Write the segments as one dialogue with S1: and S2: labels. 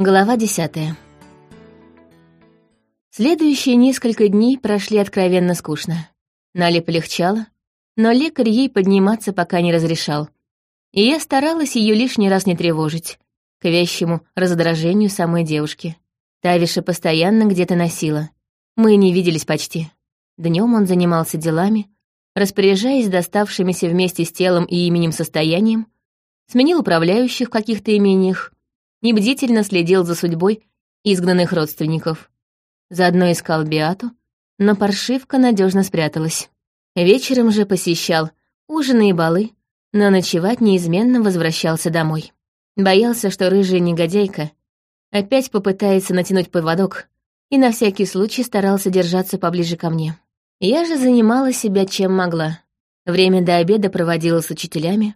S1: Глава десятая. Следующие несколько дней прошли откровенно скучно. Нале полегчало, но лекарь ей подниматься пока не разрешал. И я старалась ее лишний раз не тревожить, к вящему раздражению самой девушки. Тавиша постоянно где-то носила. Мы не виделись почти. Днем он занимался делами, распоряжаясь доставшимися вместе с телом и именем состоянием, сменил управляющих в каких-то имениях, небдительно следил за судьбой изгнанных родственников. Заодно искал Биату, но паршивка надежно спряталась. Вечером же посещал ужины и балы, но ночевать неизменно возвращался домой. Боялся, что рыжая негодяйка опять попытается натянуть поводок, и на всякий случай старался держаться поближе ко мне. Я же занимала себя чем могла. Время до обеда проводила с учителями,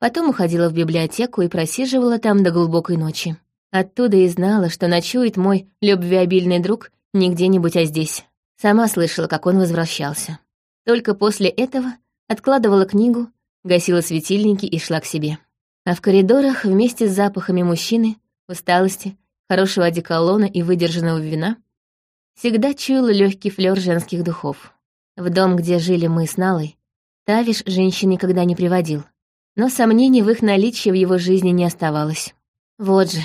S1: потом уходила в библиотеку и просиживала там до глубокой ночи. Оттуда и знала, что ночует мой любвеобильный друг не где-нибудь, а здесь. Сама слышала, как он возвращался. Только после этого откладывала книгу, гасила светильники и шла к себе. А в коридорах вместе с запахами мужчины, усталости, хорошего одеколона и выдержанного вина всегда чуяла легкий флер женских духов. В дом, где жили мы с Налой, Тавиш женщин никогда не приводил. Но сомнений в их наличии в его жизни не оставалось. Вот же,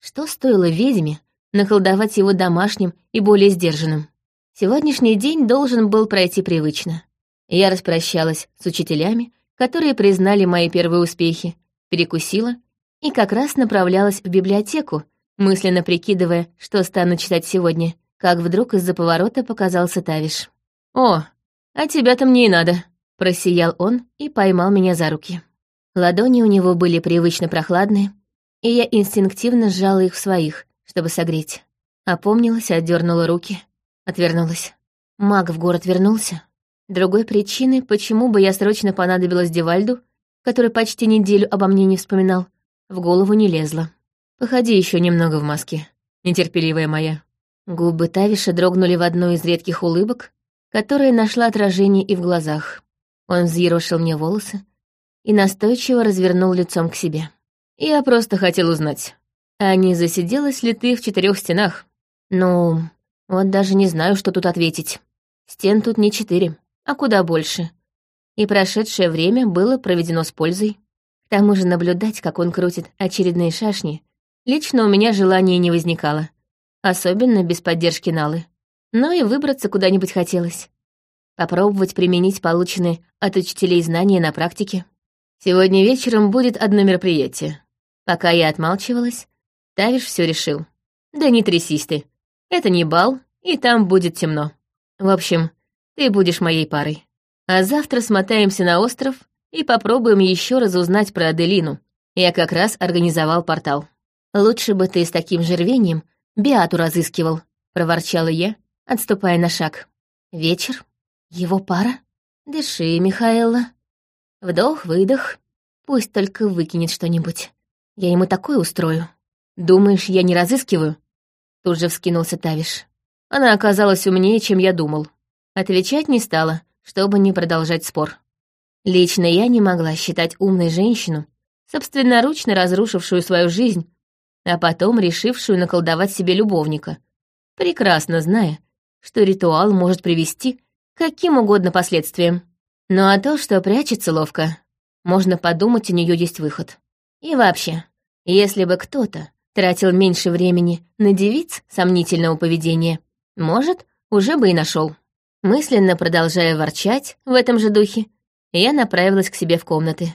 S1: что стоило ведьме наколдовать его домашним и более сдержанным? Сегодняшний день должен был пройти привычно. Я распрощалась с учителями, которые признали мои первые успехи, перекусила и как раз направлялась в библиотеку, мысленно прикидывая, что стану читать сегодня, как вдруг из-за поворота показался Тавиш. «О, а тебя-то мне и надо», — просиял он и поймал меня за руки. Ладони у него были привычно прохладные, и я инстинктивно сжала их в своих, чтобы согреть. Опомнилась, отдернула руки, отвернулась. Маг в город вернулся. Другой причины, почему бы я срочно понадобилась Девальду, который почти неделю обо мне не вспоминал, в голову не лезла. Походи еще немного в маске, нетерпеливая моя. Губы Тавиша дрогнули в одну из редких улыбок, которая нашла отражение и в глазах. Он взъерошил мне волосы и настойчиво развернул лицом к себе. «Я просто хотел узнать, а не засиделась ли ты в четырех стенах? Ну, вот даже не знаю, что тут ответить. Стен тут не четыре, а куда больше. И прошедшее время было проведено с пользой. К тому же наблюдать, как он крутит очередные шашни, лично у меня желания не возникало. Особенно без поддержки Налы но и выбраться куда-нибудь хотелось. Попробовать применить полученные от учителей знания на практике. Сегодня вечером будет одно мероприятие. Пока я отмалчивалась, Тавиш все решил. Да не трясись ты. Это не бал, и там будет темно. В общем, ты будешь моей парой. А завтра смотаемся на остров и попробуем еще раз узнать про Аделину. Я как раз организовал портал. Лучше бы ты с таким же Биату разыскивал, проворчала я, отступая на шаг. Вечер. Его пара. Дыши, Михаэла. Вдох-выдох. Пусть только выкинет что-нибудь. Я ему такое устрою. Думаешь, я не разыскиваю? Тут же вскинулся Тавиш. Она оказалась умнее, чем я думал. Отвечать не стала, чтобы не продолжать спор. Лично я не могла считать умной женщину, собственноручно разрушившую свою жизнь, а потом решившую наколдовать себе любовника, прекрасно зная, что ритуал может привести к каким угодно последствиям. Ну а то, что прячется ловко, можно подумать, у нее есть выход. И вообще, если бы кто-то тратил меньше времени на девиц сомнительного поведения, может, уже бы и нашел. Мысленно продолжая ворчать в этом же духе, я направилась к себе в комнаты.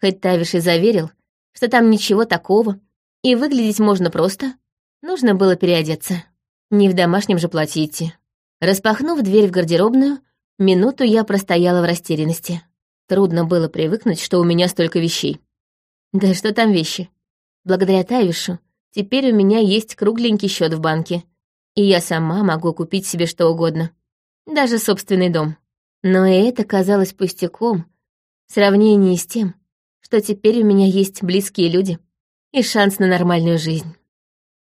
S1: Хоть Тавиш и заверил, что там ничего такого, и выглядеть можно просто, нужно было переодеться. Не в домашнем же платье идти. Распахнув дверь в гардеробную, минуту я простояла в растерянности. Трудно было привыкнуть, что у меня столько вещей. Да что там вещи? Благодаря Тавишу теперь у меня есть кругленький счет в банке, и я сама могу купить себе что угодно, даже собственный дом. Но и это казалось пустяком в сравнении с тем, что теперь у меня есть близкие люди и шанс на нормальную жизнь.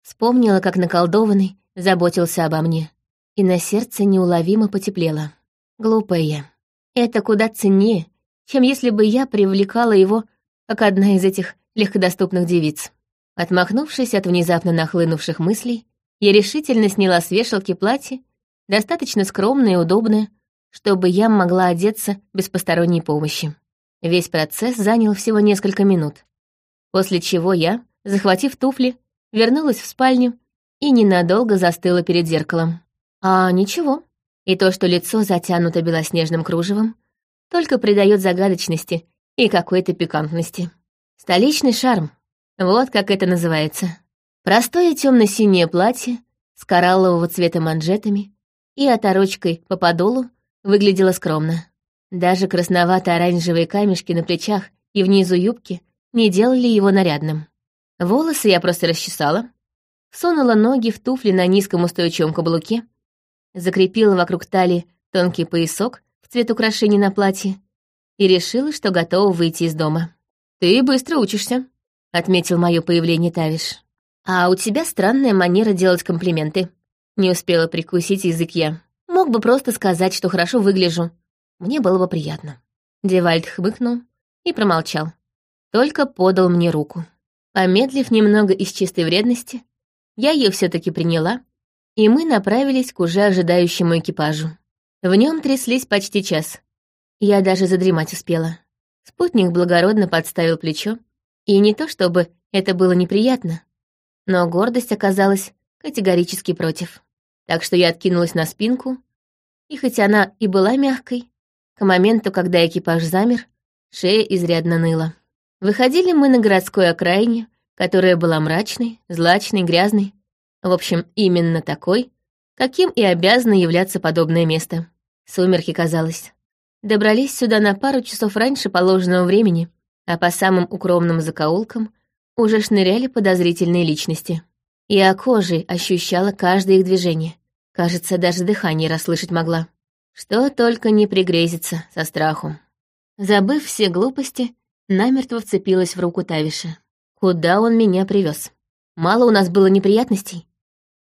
S1: Вспомнила, как наколдованный заботился обо мне и на сердце неуловимо потеплело. Глупая. Это куда ценнее, чем если бы я привлекала его, как одна из этих легкодоступных девиц. Отмахнувшись от внезапно нахлынувших мыслей, я решительно сняла с вешалки платье, достаточно скромное и удобное, чтобы я могла одеться без посторонней помощи. Весь процесс занял всего несколько минут. После чего я, захватив туфли, вернулась в спальню и ненадолго застыла перед зеркалом. А ничего. И то, что лицо затянуто белоснежным кружевом, только придает загадочности и какой-то пикантности. Столичный шарм. Вот как это называется. Простое темно-синее платье с кораллового цвета манжетами и оторочкой по подолу выглядело скромно. Даже красновато-оранжевые камешки на плечах и внизу юбки не делали его нарядным. Волосы я просто расчесала, сунула ноги в туфли на низком устойчивом каблуке, закрепила вокруг талии тонкий поясок в цвет украшений на платье и решила, что готова выйти из дома. «Ты быстро учишься», — отметил мое появление Тавиш. «А у тебя странная манера делать комплименты». Не успела прикусить язык я. Мог бы просто сказать, что хорошо выгляжу. Мне было бы приятно. Девальд хмыкнул и промолчал. Только подал мне руку. Помедлив немного из чистой вредности, я ее все таки приняла, и мы направились к уже ожидающему экипажу. В нем тряслись почти час. Я даже задремать успела. Спутник благородно подставил плечо, и не то чтобы это было неприятно, но гордость оказалась категорически против. Так что я откинулась на спинку, и хоть она и была мягкой, к моменту, когда экипаж замер, шея изрядно ныла. Выходили мы на городской окраине, которая была мрачной, злачной, грязной. В общем, именно такой, каким и обязано являться подобное место. Сумерки, казалось добрались сюда на пару часов раньше положенного времени, а по самым укромным закоулкам уже шныряли подозрительные личности. Я кожей ощущала каждое их движение. Кажется, даже дыхание расслышать могла. Что только не пригрезится со страху. Забыв все глупости, намертво вцепилась в руку Тавиша. Куда он меня привез? Мало у нас было неприятностей.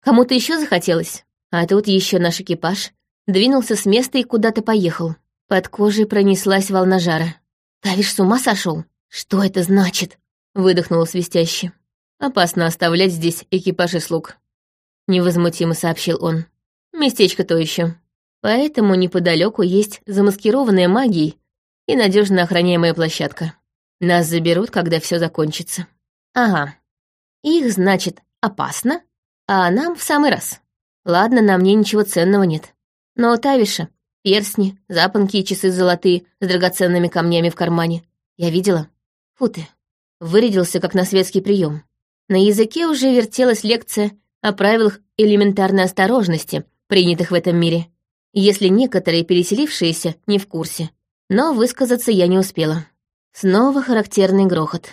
S1: Кому-то еще захотелось. А тут еще наш экипаж двинулся с места и куда-то поехал. Под кожей пронеслась волна жара. «Тавиш с ума сошел? Что это значит?» — выдохнула свистяще. «Опасно оставлять здесь экипажи слуг», — невозмутимо сообщил он. «Местечко то еще. Поэтому неподалеку есть замаскированная магией и надежно охраняемая площадка. Нас заберут, когда все закончится». «Ага. Их, значит, опасно, а нам в самый раз. Ладно, на мне ничего ценного нет. Но Тавиша Персни, запонки и часы золотые с драгоценными камнями в кармане. Я видела. Фу ты. Вырядился, как на светский прием. На языке уже вертелась лекция о правилах элементарной осторожности, принятых в этом мире, если некоторые переселившиеся не в курсе. Но высказаться я не успела. Снова характерный грохот.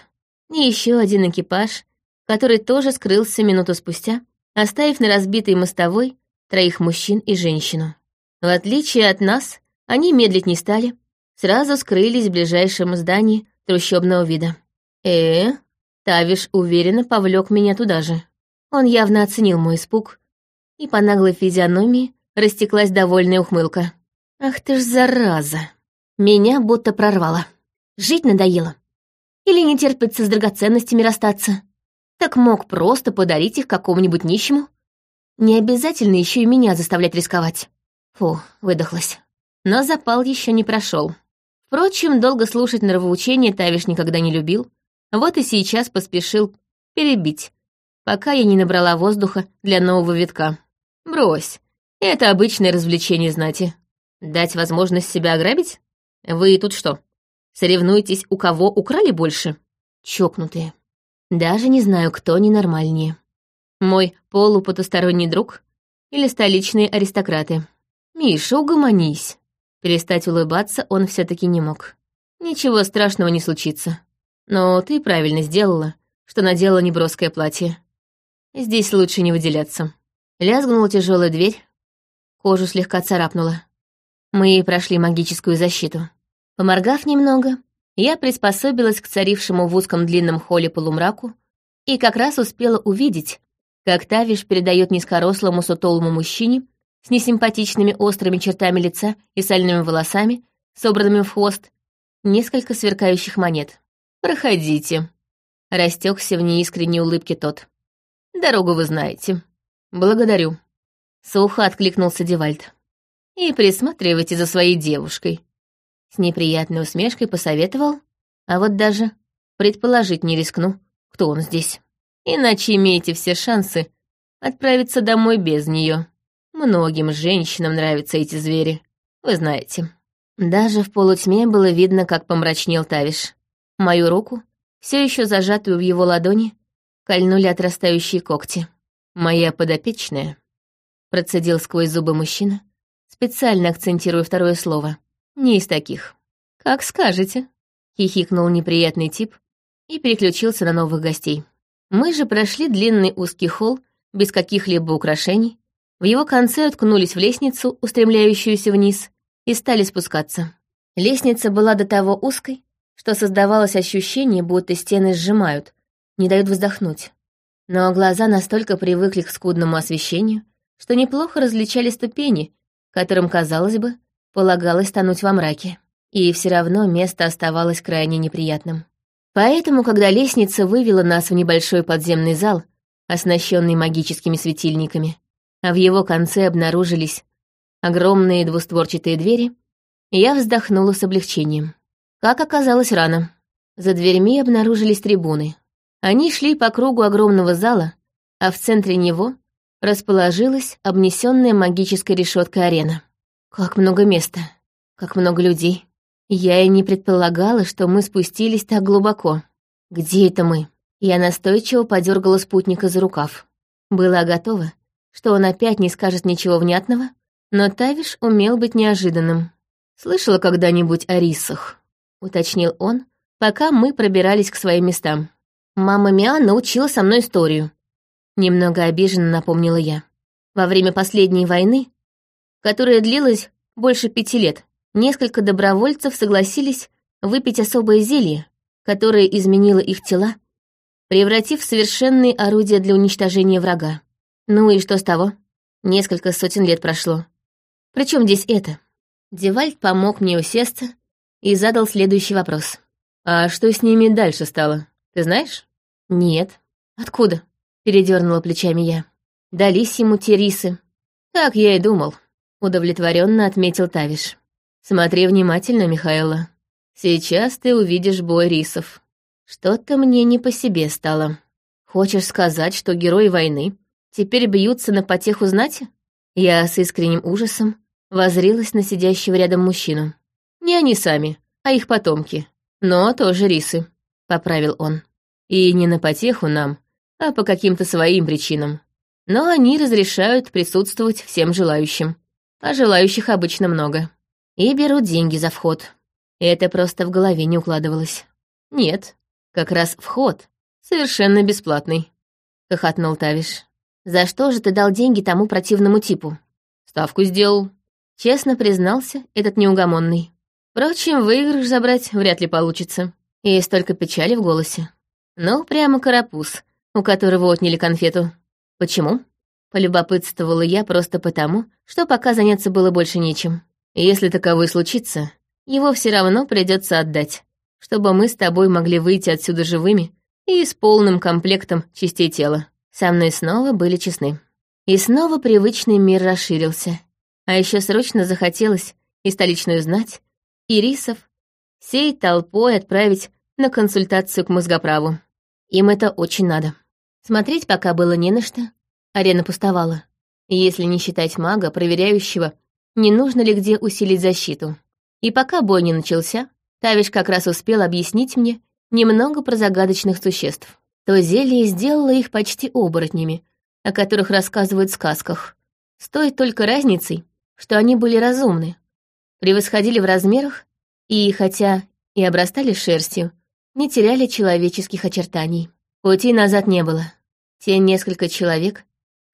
S1: И еще один экипаж, который тоже скрылся минуту спустя, оставив на разбитой мостовой троих мужчин и женщину. В отличие от нас, они медлить не стали, сразу скрылись в ближайшем здании трущобного вида. э Тавиш уверенно повлек меня туда же. Он явно оценил мой испуг, и по наглой физиономии растеклась довольная ухмылка. «Ах ты ж зараза!» Меня будто прорвало. Жить надоело. Или не терпится с драгоценностями расстаться. Так мог просто подарить их какому-нибудь нищему. Не обязательно еще и меня заставлять рисковать. Фу, выдохлась. Но запал еще не прошел. Впрочем, долго слушать нравоучения Тавиш никогда не любил, вот и сейчас поспешил перебить, пока я не набрала воздуха для нового витка. Брось, это обычное развлечение знати. Дать возможность себя ограбить? Вы тут что, соревнуетесь, у кого украли больше? Чокнутые. Даже не знаю, кто ненормальнее. Мой полупотусторонний друг или столичные аристократы. «Миша, угомонись». Перестать улыбаться он все таки не мог. «Ничего страшного не случится. Но ты правильно сделала, что надела неброское платье. Здесь лучше не выделяться». Лязгнула тяжелая дверь, кожу слегка царапнула. Мы прошли магическую защиту. Поморгав немного, я приспособилась к царившему в узком длинном холле полумраку и как раз успела увидеть, как Тавиш передает низкорослому сутолому мужчине с несимпатичными острыми чертами лица и сальными волосами, собранными в хвост, несколько сверкающих монет. «Проходите», — Растекся в неискренней улыбке тот. Дорогу вы знаете. Благодарю. Сухо откликнулся Девальд. И присматривайте за своей девушкой. С неприятной усмешкой посоветовал, а вот даже предположить не рискну, кто он здесь. Иначе имеете все шансы отправиться домой без нее. Многим женщинам нравятся эти звери, вы знаете. Даже в полутьме было видно, как помрачнел Тавиш. Мою руку, все еще зажатую в его ладони, кольнули отрастающие когти. «Моя подопечная», — процедил сквозь зубы мужчина, специально акцентируя второе слово. «Не из таких». «Как скажете», — хихикнул неприятный тип и переключился на новых гостей. Мы же прошли длинный узкий холл без каких-либо украшений, в его конце уткнулись в лестницу, устремляющуюся вниз, и стали спускаться. Лестница была до того узкой, что создавалось ощущение, будто стены сжимают, не дают вздохнуть. Но глаза настолько привыкли к скудному освещению, что неплохо различали ступени, которым, казалось бы, полагалось тонуть во мраке. И все равно место оставалось крайне неприятным. Поэтому, когда лестница вывела нас в небольшой подземный зал, оснащенный магическими светильниками, а в его конце обнаружились огромные двустворчатые двери, я вздохнула с облегчением. Как оказалось, рано. За дверьми обнаружились трибуны. Они шли по кругу огромного зала, а в центре него расположилась обнесенная магической решеткой арена. Как много места, как много людей. Я и не предполагала, что мы спустились так глубоко. Где это мы? Я настойчиво подергала спутника за рукав. Была готова, что он опять не скажет ничего внятного, но Тавиш умел быть неожиданным. «Слышала когда-нибудь о рисах?» — уточнил он, пока мы пробирались к своим местам. «Мама Миан научила со мной историю», — немного обиженно напомнила я. «Во время последней войны, которая длилась больше пяти лет, несколько добровольцев согласились выпить особое зелье, которое изменило их тела, превратив в совершенные орудия для уничтожения врага. Ну и что с того? Несколько сотен лет прошло. Причем здесь это? Девальд помог мне усесться и задал следующий вопрос. «А что с ними дальше стало? Ты знаешь?» «Нет». «Откуда?» — передернула плечами я. «Дались ему те рисы». «Так я и думал», — удовлетворенно отметил Тавиш. «Смотри внимательно, Михаила. Сейчас ты увидишь бой рисов. Что-то мне не по себе стало. Хочешь сказать, что герои войны теперь бьются на потеху знати? Я с искренним ужасом возрилась на сидящего рядом мужчину. Не они сами, а их потомки. Но тоже рисы, — поправил он. И не на потеху нам, а по каким-то своим причинам. Но они разрешают присутствовать всем желающим. А желающих обычно много. И берут деньги за вход. Это просто в голове не укладывалось. Нет, как раз вход совершенно бесплатный, — хохотнул Тавиш. «За что же ты дал деньги тому противному типу?» «Ставку сделал», — честно признался этот неугомонный. Впрочем, выигрыш забрать вряд ли получится. И столько печали в голосе. Ну, прямо карапуз, у которого отняли конфету. Почему? Полюбопытствовала я просто потому, что пока заняться было больше нечем. Если таковой случится, его все равно придется отдать, чтобы мы с тобой могли выйти отсюда живыми и с полным комплектом частей тела. Со мной снова были честны. И снова привычный мир расширился. А еще срочно захотелось и столичную знать, и рисов, всей толпой отправить на консультацию к мозгоправу. Им это очень надо. Смотреть пока было не на что. Арена пустовала. Если не считать мага, проверяющего, не нужно ли где усилить защиту. И пока бой не начался, Тавиш как раз успел объяснить мне немного про загадочных существ то зелье сделало их почти оборотнями, о которых рассказывают в сказках. С той только разницей, что они были разумны, превосходили в размерах и, хотя и обрастали шерстью, не теряли человеческих очертаний. Пути назад не было. Те несколько человек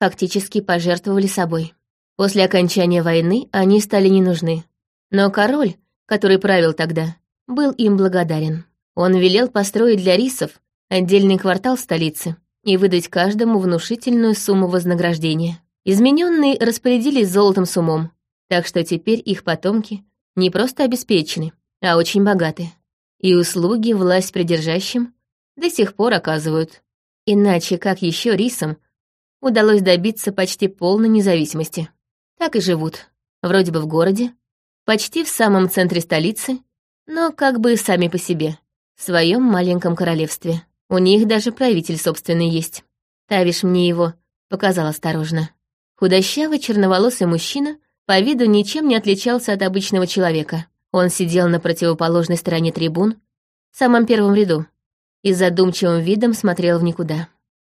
S1: фактически пожертвовали собой. После окончания войны они стали не нужны. Но король, который правил тогда, был им благодарен. Он велел построить для рисов отдельный квартал столицы и выдать каждому внушительную сумму вознаграждения. Измененные распорядились золотом с умом, так что теперь их потомки не просто обеспечены, а очень богаты. И услуги власть придержащим до сих пор оказывают. Иначе как еще рисам удалось добиться почти полной независимости. Так и живут. Вроде бы в городе, почти в самом центре столицы, но как бы сами по себе, в своем маленьком королевстве. У них даже правитель собственный есть. Тавиш мне его показал осторожно. Худощавый черноволосый мужчина по виду ничем не отличался от обычного человека. Он сидел на противоположной стороне трибун, в самом первом ряду, и задумчивым видом смотрел в никуда.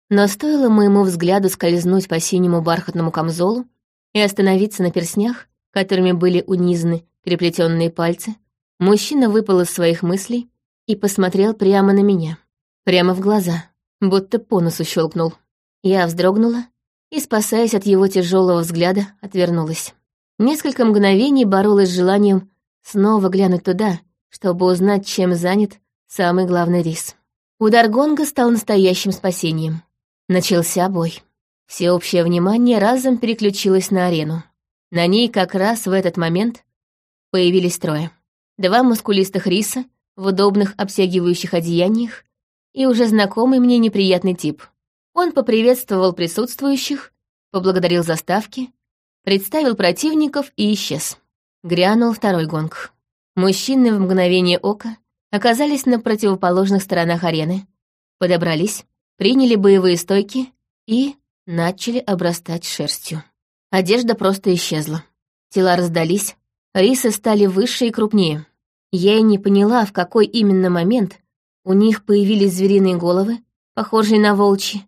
S1: Но стоило моему взгляду скользнуть по синему бархатному камзолу и остановиться на перснях, которыми были унизаны переплетенные пальцы, мужчина выпал из своих мыслей и посмотрел прямо на меня, прямо в глаза, будто по носу щелкнул. Я вздрогнула и, спасаясь от его тяжелого взгляда, отвернулась. Несколько мгновений боролась с желанием снова глянуть туда, чтобы узнать, чем занят самый главный рис. Удар гонга стал настоящим спасением. Начался бой. Всеобщее внимание разом переключилось на арену. На ней как раз в этот момент появились трое. Два мускулистых риса в удобных обтягивающих одеяниях и уже знакомый мне неприятный тип. Он поприветствовал присутствующих, поблагодарил за ставки, представил противников и исчез. Грянул второй гонг. Мужчины в мгновение ока оказались на противоположных сторонах арены, подобрались, приняли боевые стойки и начали обрастать шерстью. Одежда просто исчезла. Тела раздались, рисы стали выше и крупнее. Я и не поняла, в какой именно момент у них появились звериные головы, похожие на волчьи,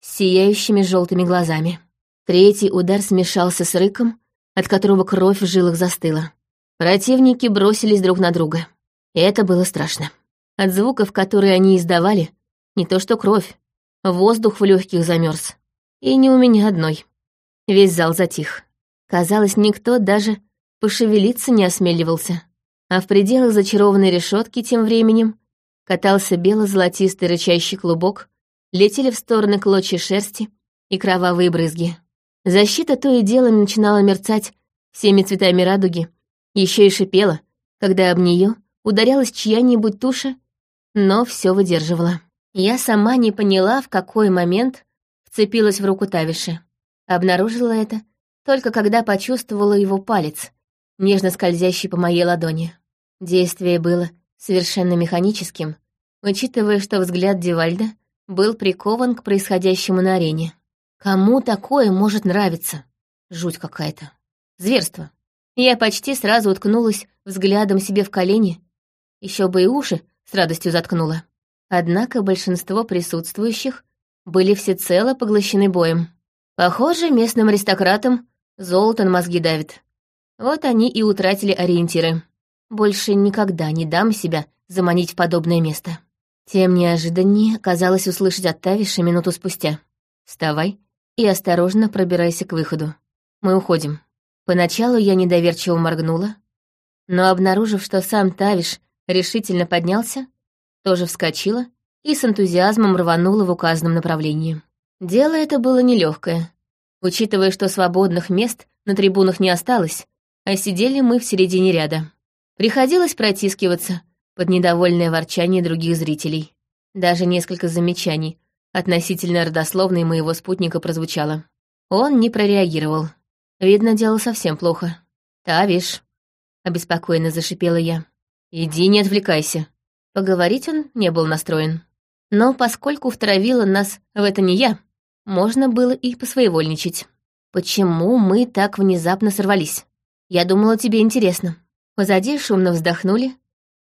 S1: с сияющими желтыми глазами. Третий удар смешался с рыком, от которого кровь в жилах застыла. Противники бросились друг на друга. Это было страшно. От звуков, которые они издавали, не то что кровь, воздух в легких замерз. И не у меня одной. Весь зал затих. Казалось, никто даже пошевелиться не осмеливался. А в пределах зачарованной решетки тем временем катался бело-золотистый рычащий клубок, летели в стороны клочья шерсти и кровавые брызги. Защита то и дело начинала мерцать всеми цветами радуги, еще и шипела, когда об нее ударялась чья-нибудь туша, но все выдерживала. Я сама не поняла, в какой момент вцепилась в руку Тавиши. Обнаружила это только когда почувствовала его палец, нежно скользящий по моей ладони. Действие было совершенно механическим, учитывая, что взгляд Дивальда был прикован к происходящему на арене. Кому такое может нравиться? Жуть какая-то. Зверство. Я почти сразу уткнулась взглядом себе в колени, еще бы и уши с радостью заткнула. Однако большинство присутствующих были всецело поглощены боем. Похоже, местным аристократам золото на мозги давит. Вот они и утратили ориентиры. Больше никогда не дам себя заманить в подобное место. Тем неожиданнее казалось услышать от Тавиши минуту спустя. «Вставай и осторожно пробирайся к выходу. Мы уходим». Поначалу я недоверчиво моргнула, но, обнаружив, что сам Тавиш решительно поднялся, тоже вскочила и с энтузиазмом рванула в указанном направлении. Дело это было нелегкое, учитывая, что свободных мест на трибунах не осталось, а сидели мы в середине ряда. Приходилось протискиваться под недовольное ворчание других зрителей. Даже несколько замечаний относительно родословной моего спутника прозвучало. Он не прореагировал. Видно, дело совсем плохо. «Тавиш», — обеспокоенно зашипела я. «Иди, не отвлекайся». Поговорить он не был настроен. Но поскольку втравила нас в это не я, можно было и посвоевольничать. Почему мы так внезапно сорвались? Я думала, тебе интересно. Позади шумно вздохнули,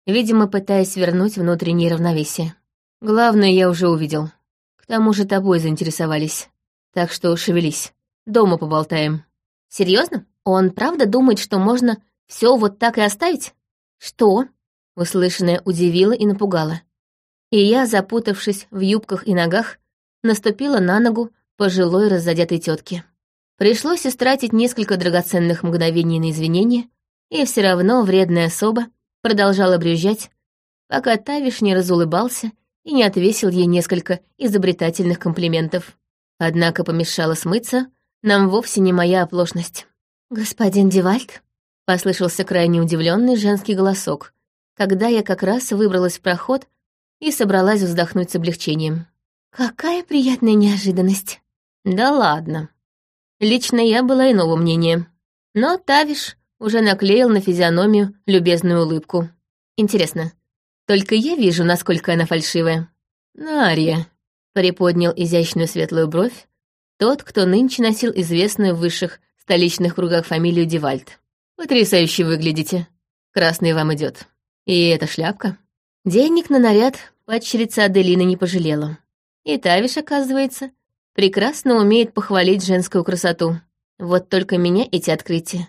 S1: видимо, пытаясь вернуть внутреннее равновесие. Главное, я уже увидел. К тому же тобой заинтересовались. Так что шевелись. Дома поболтаем. Серьезно? Он правда думает, что можно все вот так и оставить? Что? Услышанное удивило и напугало и я, запутавшись в юбках и ногах, наступила на ногу пожилой разодетой тетки. Пришлось истратить несколько драгоценных мгновений на извинения, и все равно вредная особа продолжала брюзжать, пока Тавиш не разулыбался и не отвесил ей несколько изобретательных комплиментов. Однако помешала смыться нам вовсе не моя оплошность. «Господин Девальд?» — послышался крайне удивленный женский голосок, когда я как раз выбралась в проход и собралась вздохнуть с облегчением. «Какая приятная неожиданность!» «Да ладно!» Лично я была иного мнения. Но Тавиш уже наклеил на физиономию любезную улыбку. Интересно, только я вижу, насколько она фальшивая. «Нария», — приподнял изящную светлую бровь, тот, кто нынче носил известную в высших столичных кругах фамилию Девальд. «Потрясающе выглядите. Красный вам идет. И эта шляпка». Денег на наряд падчерица Аделины не пожалела. И Тавиш, оказывается, прекрасно умеет похвалить женскую красоту. Вот только меня эти открытия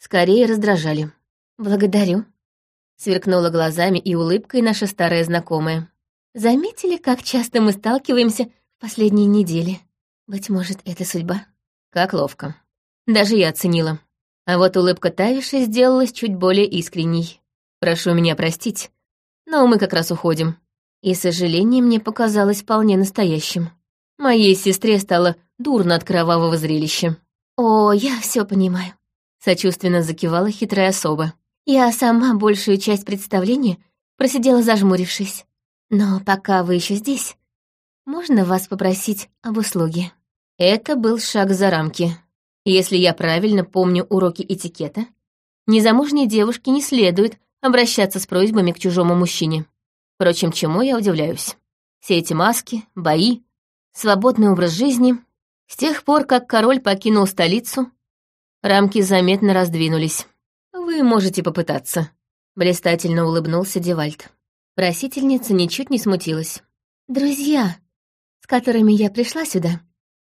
S1: скорее раздражали. «Благодарю», — сверкнула глазами и улыбкой наша старая знакомая. «Заметили, как часто мы сталкиваемся в последние недели? Быть может, это судьба?» «Как ловко. Даже я оценила. А вот улыбка Тавиши сделалась чуть более искренней. Прошу меня простить, но мы как раз уходим. И сожаление мне показалось вполне настоящим. Моей сестре стало дурно от кровавого зрелища. «О, я все понимаю», — сочувственно закивала хитрая особа. «Я сама большую часть представления просидела зажмурившись. Но пока вы еще здесь, можно вас попросить об услуге?» Это был шаг за рамки. Если я правильно помню уроки этикета, незамужней девушке не следует обращаться с просьбами к чужому мужчине. Впрочем, чему я удивляюсь? Все эти маски, бои, свободный образ жизни. С тех пор, как король покинул столицу, рамки заметно раздвинулись. Вы можете попытаться. Блистательно улыбнулся Девальд. Просительница ничуть не смутилась. «Друзья, с которыми я пришла сюда,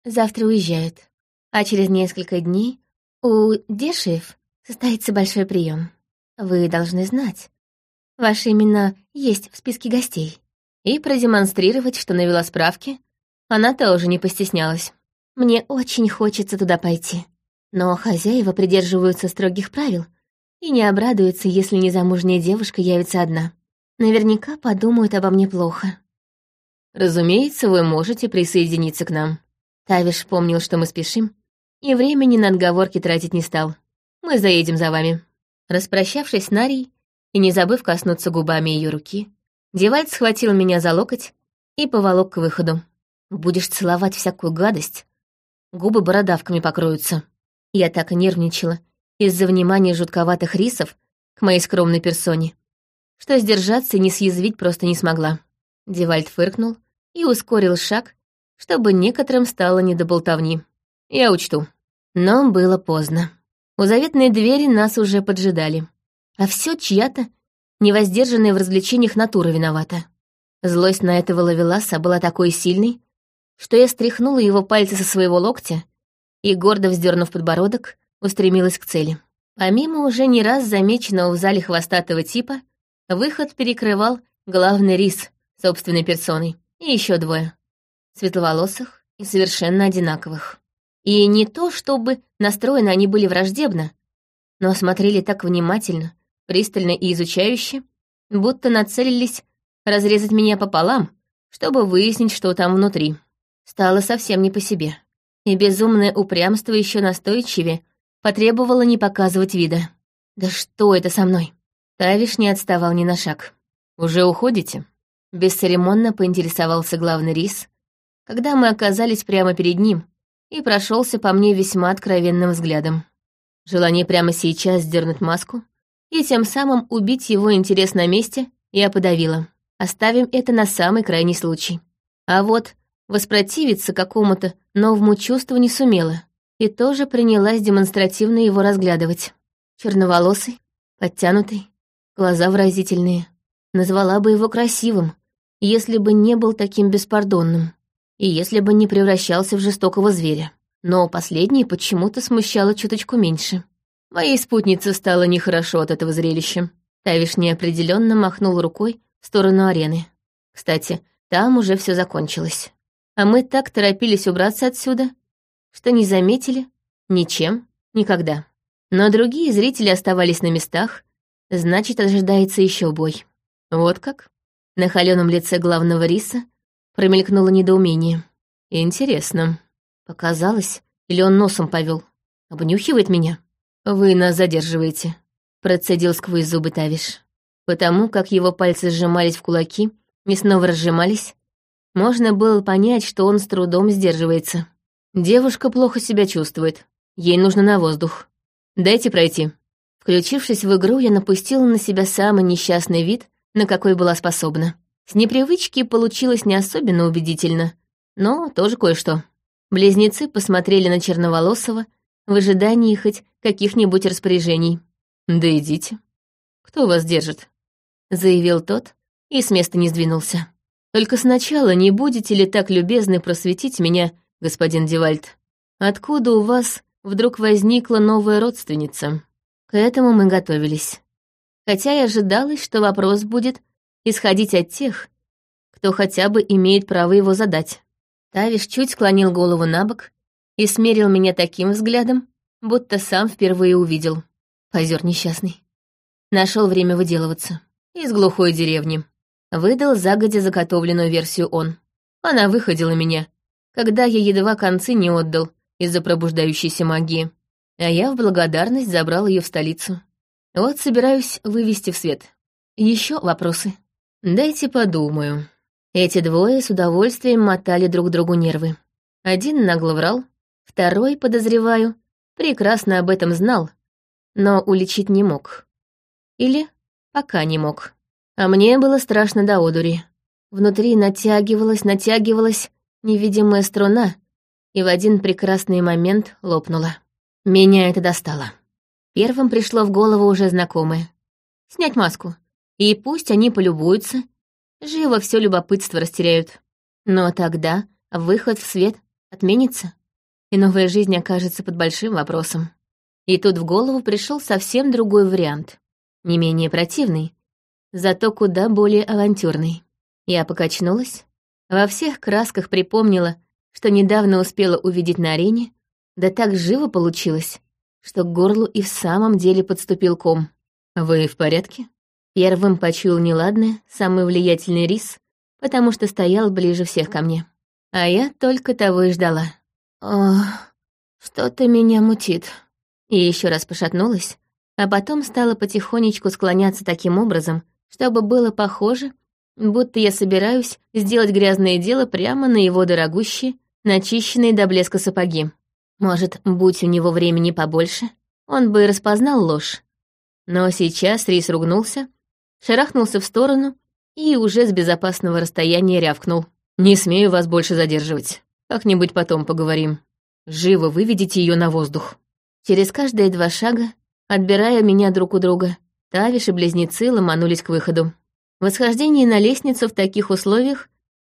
S1: завтра уезжают а через несколько дней у Дешев состоится большой прием. Вы должны знать, ваши имена есть в списке гостей. И продемонстрировать, что навела справки, она тоже не постеснялась. Мне очень хочется туда пойти, но хозяева придерживаются строгих правил и не обрадуются, если незамужняя девушка явится одна. Наверняка подумают обо мне плохо. Разумеется, вы можете присоединиться к нам. Тавиш помнил, что мы спешим, и времени на отговорки тратить не стал. Мы заедем за вами». Распрощавшись с Нарей и не забыв коснуться губами ее руки, Девальд схватил меня за локоть и поволок к выходу. «Будешь целовать всякую гадость, губы бородавками покроются». Я так и нервничала из-за внимания жутковатых рисов к моей скромной персоне, что сдержаться и не съязвить просто не смогла. Девальд фыркнул и ускорил шаг, чтобы некоторым стало не до болтовни. Я учту. Но было поздно. У заветной двери нас уже поджидали. А все чья-то, невоздержанная в развлечениях натура виновата. Злость на этого ловеласа была такой сильной, что я стряхнула его пальцы со своего локтя и, гордо вздернув подбородок, устремилась к цели. Помимо уже не раз замеченного в зале хвостатого типа, выход перекрывал главный рис собственной персоной и еще двое. Светловолосых и совершенно одинаковых. И не то, чтобы настроены они были враждебно, но смотрели так внимательно, пристально и изучающе, будто нацелились разрезать меня пополам, чтобы выяснить, что там внутри. Стало совсем не по себе. И безумное упрямство еще настойчивее потребовало не показывать вида. «Да что это со мной?» Тавиш не отставал ни на шаг. «Уже уходите?» Бесцеремонно поинтересовался главный рис, когда мы оказались прямо перед ним, и прошелся по мне весьма откровенным взглядом. Желание прямо сейчас сдернуть маску и тем самым убить его интерес на месте я подавила. Оставим это на самый крайний случай. А вот воспротивиться какому-то новому чувству не сумела и тоже принялась демонстративно его разглядывать. Черноволосый, подтянутый, глаза выразительные. Назвала бы его красивым, если бы не был таким беспардонным и если бы не превращался в жестокого зверя. Но последнее почему-то смущало чуточку меньше. Моей спутнице стало нехорошо от этого зрелища. Тавиш неопределенно махнул рукой в сторону арены. Кстати, там уже все закончилось. А мы так торопились убраться отсюда, что не заметили ничем никогда. Но другие зрители оставались на местах, значит, ожидается еще бой. Вот как? На холеном лице главного риса Промелькнуло недоумение. Интересно. Показалось, или он носом повел? Обнюхивает меня? Вы нас задерживаете. Процедил сквозь зубы Тавиш. Потому как его пальцы сжимались в кулаки и снова разжимались, можно было понять, что он с трудом сдерживается. Девушка плохо себя чувствует. Ей нужно на воздух. Дайте пройти. Включившись в игру, я напустила на себя самый несчастный вид, на какой была способна. С непривычки получилось не особенно убедительно, но тоже кое-что. Близнецы посмотрели на Черноволосого в ожидании хоть каких-нибудь распоряжений. «Да идите. Кто вас держит?» — заявил тот и с места не сдвинулся. «Только сначала не будете ли так любезны просветить меня, господин Девальд? Откуда у вас вдруг возникла новая родственница?» К этому мы готовились. Хотя и ожидалось, что вопрос будет исходить от тех, кто хотя бы имеет право его задать. Тавиш чуть склонил голову на бок и смерил меня таким взглядом, будто сам впервые увидел. Позер несчастный. Нашел время выделываться. Из глухой деревни. Выдал загодя заготовленную версию он. Она выходила меня, когда я едва концы не отдал из-за пробуждающейся магии. А я в благодарность забрал ее в столицу. Вот собираюсь вывести в свет. Еще вопросы? Дайте подумаю. Эти двое с удовольствием мотали друг другу нервы. Один нагло врал, второй, подозреваю, прекрасно об этом знал, но уличить не мог. Или пока не мог. А мне было страшно до одури. Внутри натягивалась, натягивалась невидимая струна, и в один прекрасный момент лопнула. Меня это достало. Первым пришло в голову уже знакомое. Снять маску, и пусть они полюбуются, живо все любопытство растеряют. Но тогда выход в свет отменится, и новая жизнь окажется под большим вопросом. И тут в голову пришел совсем другой вариант, не менее противный, зато куда более авантюрный. Я покачнулась, во всех красках припомнила, что недавно успела увидеть на арене, да так живо получилось, что к горлу и в самом деле подступил ком. «Вы в порядке?» Первым почуял неладное самый влиятельный рис, потому что стоял ближе всех ко мне. А я только того и ждала. «О, что-то меня мутит». И еще раз пошатнулась, а потом стала потихонечку склоняться таким образом, чтобы было похоже, будто я собираюсь сделать грязное дело прямо на его дорогущие, начищенные до блеска сапоги. Может, будь у него времени побольше, он бы распознал ложь. Но сейчас Рис ругнулся, шарахнулся в сторону и уже с безопасного расстояния рявкнул. «Не смею вас больше задерживать. Как-нибудь потом поговорим. Живо выведите ее на воздух». Через каждые два шага, отбирая меня друг у друга, Тавиш и близнецы ломанулись к выходу. Восхождение на лестницу в таких условиях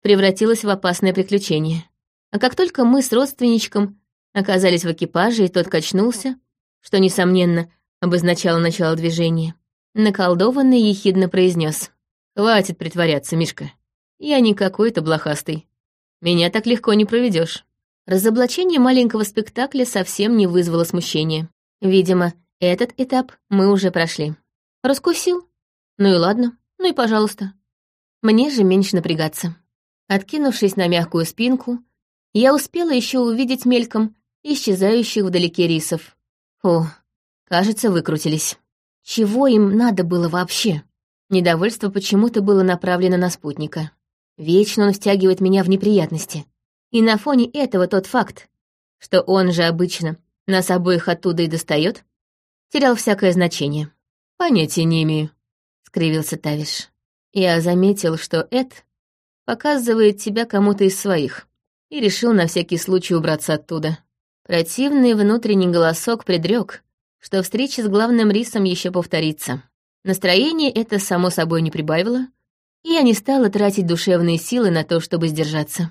S1: превратилось в опасное приключение. А как только мы с родственничком оказались в экипаже, и тот качнулся, что, несомненно, обозначало начало движения. Наколдованный ехидно произнес: «Хватит притворяться, Мишка. Я не какой-то блохастый. Меня так легко не проведешь. Разоблачение маленького спектакля совсем не вызвало смущения. Видимо, этот этап мы уже прошли. Раскусил? Ну и ладно, ну и пожалуйста. Мне же меньше напрягаться. Откинувшись на мягкую спинку, я успела еще увидеть мельком исчезающих вдалеке рисов. О, кажется, выкрутились. Чего им надо было вообще? Недовольство почему-то было направлено на спутника. Вечно он втягивает меня в неприятности. И на фоне этого тот факт, что он же обычно нас обоих оттуда и достает, терял всякое значение. «Понятия не имею», — скривился Тавиш. Я заметил, что Эд показывает тебя кому-то из своих, и решил на всякий случай убраться оттуда. Противный внутренний голосок предрек, что встреча с главным рисом еще повторится. Настроение это, само собой, не прибавило, и я не стала тратить душевные силы на то, чтобы сдержаться.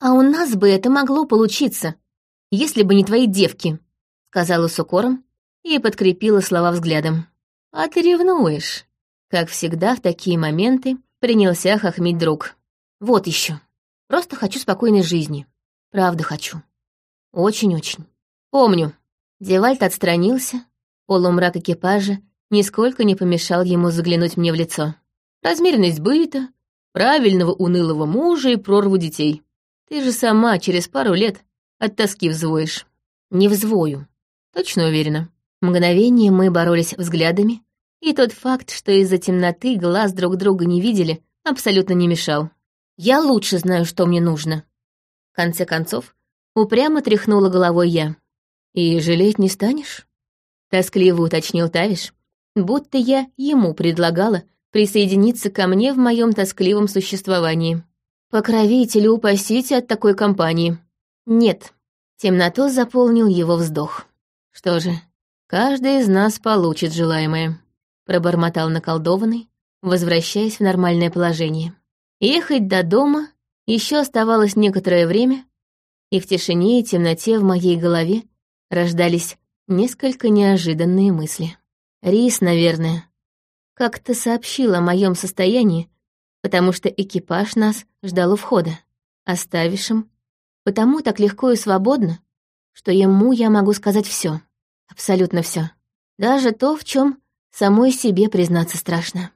S1: «А у нас бы это могло получиться, если бы не твои девки», — сказала с укором и подкрепила слова взглядом. «А ты ревнуешь?» Как всегда, в такие моменты принялся хохмить друг. «Вот еще. Просто хочу спокойной жизни. Правда хочу». Очень-очень. Помню. Девальт отстранился. Полумрак экипажа нисколько не помешал ему заглянуть мне в лицо. Размеренность быта, правильного унылого мужа и прорву детей. Ты же сама через пару лет от тоски взвоишь. Не взвою. Точно уверена. Мгновение мы боролись взглядами, и тот факт, что из-за темноты глаз друг друга не видели, абсолютно не мешал. Я лучше знаю, что мне нужно. В конце концов, упрямо тряхнула головой я. «И жалеть не станешь?» Тоскливо уточнил Тавиш, будто я ему предлагала присоединиться ко мне в моем тоскливом существовании. Покровителю упасите от такой компании. Нет, темноту заполнил его вздох. Что же, каждый из нас получит желаемое. Пробормотал наколдованный, возвращаясь в нормальное положение. Ехать до дома еще оставалось некоторое время, и в тишине и темноте в моей голове рождались несколько неожиданные мысли. Рис, наверное, как-то сообщил о моем состоянии, потому что экипаж нас ждал у входа. Оставишь им, потому так легко и свободно, что ему я могу сказать все, абсолютно все, даже то, в чем самой себе признаться страшно.